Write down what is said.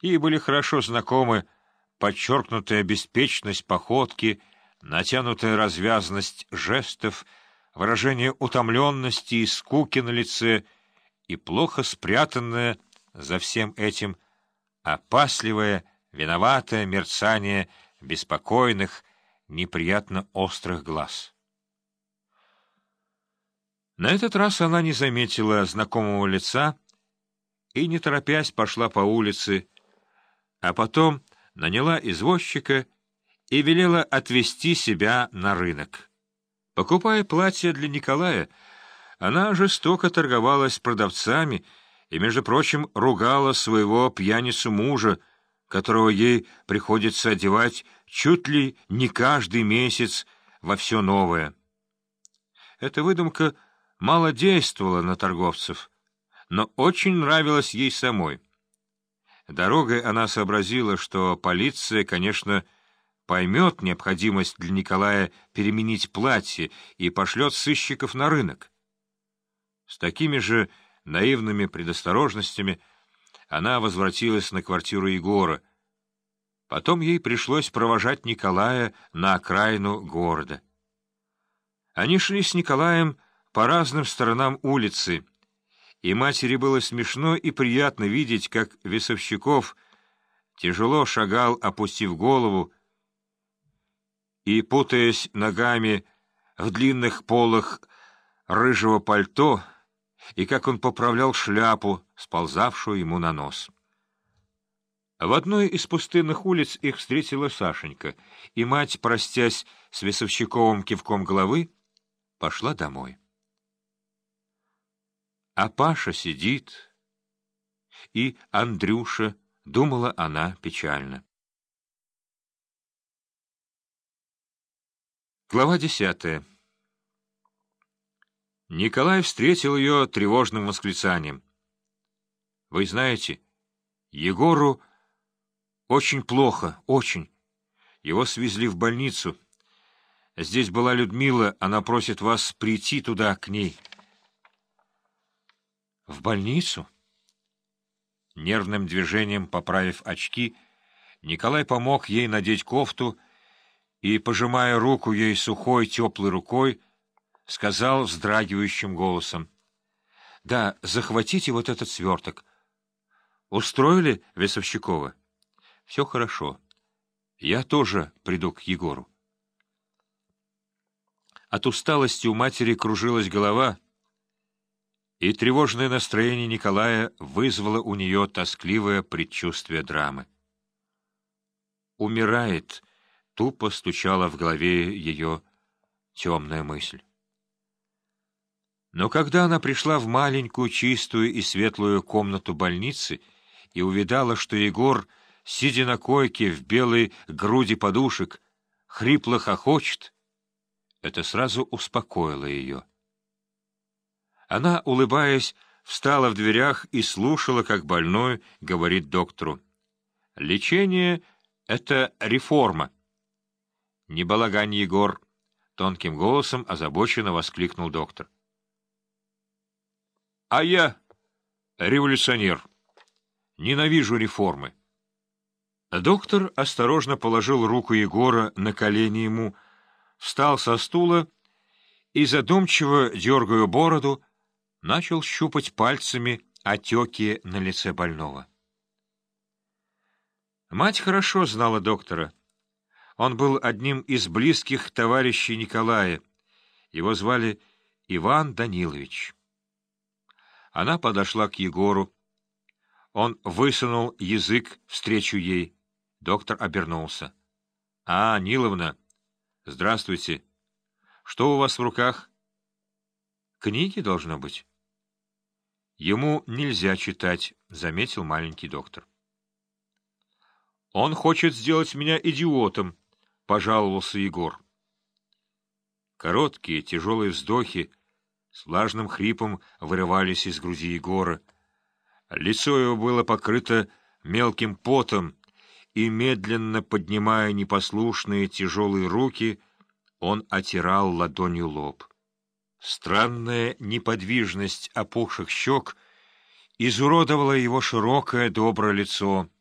Ей были хорошо знакомы подчеркнутая беспечность походки, натянутая развязность жестов, выражение утомленности и скуки на лице и плохо спрятанное за всем этим опасливое, виноватое мерцание беспокойных, неприятно острых глаз. На этот раз она не заметила знакомого лица и, не торопясь, пошла по улице, а потом наняла извозчика и велела отвезти себя на рынок. Покупая платье для Николая, она жестоко торговалась с продавцами и, между прочим, ругала своего пьяницу мужа, которого ей приходится одевать чуть ли не каждый месяц во все новое. Эта выдумка мало действовала на торговцев, но очень нравилась ей самой. Дорогой она сообразила, что полиция, конечно, поймет необходимость для Николая переменить платье и пошлет сыщиков на рынок. С такими же наивными предосторожностями она возвратилась на квартиру Егора. Потом ей пришлось провожать Николая на окраину города. Они шли с Николаем по разным сторонам улицы, и матери было смешно и приятно видеть, как Весовщиков тяжело шагал, опустив голову, и, путаясь ногами в длинных полах рыжего пальто, и как он поправлял шляпу, сползавшую ему на нос. В одной из пустынных улиц их встретила Сашенька, и мать, простясь с Весовщиковым кивком головы, пошла домой. А Паша сидит, и Андрюша, думала она печально. Глава десятая Николай встретил ее тревожным восклицанием. «Вы знаете, Егору очень плохо, очень. Его свезли в больницу. Здесь была Людмила, она просит вас прийти туда, к ней». В больницу? Нервным движением поправив очки, Николай помог ей надеть кофту и, пожимая руку ей сухой, теплой рукой, сказал вздрагивающим голосом. — Да, захватите вот этот сверток. — Устроили Весовщикова? — Все хорошо. Я тоже приду к Егору. От усталости у матери кружилась голова — и тревожное настроение Николая вызвало у нее тоскливое предчувствие драмы. «Умирает», — тупо стучала в голове ее темная мысль. Но когда она пришла в маленькую, чистую и светлую комнату больницы и увидала, что Егор, сидя на койке в белой груди подушек, хрипло хохочет, это сразу успокоило ее. Она, улыбаясь, встала в дверях и слушала, как больной говорит доктору. «Лечение — это реформа». «Не балагань, Егор!» — тонким голосом озабоченно воскликнул доктор. «А я революционер. Ненавижу реформы». Доктор осторожно положил руку Егора на колени ему, встал со стула и, задумчиво дергая бороду, начал щупать пальцами отеки на лице больного. Мать хорошо знала доктора. Он был одним из близких товарищей Николая. Его звали Иван Данилович. Она подошла к Егору. Он высунул язык встречу ей. Доктор обернулся. — А, Ниловна, здравствуйте. Что у вас в руках? — Книги, должно быть. Ему нельзя читать, — заметил маленький доктор. «Он хочет сделать меня идиотом», — пожаловался Егор. Короткие, тяжелые вздохи с влажным хрипом вырывались из груди Егора. Лицо его было покрыто мелким потом, и, медленно поднимая непослушные тяжелые руки, он отирал ладонью лоб. Странная неподвижность опухших щек изуродовала его широкое доброе лицо —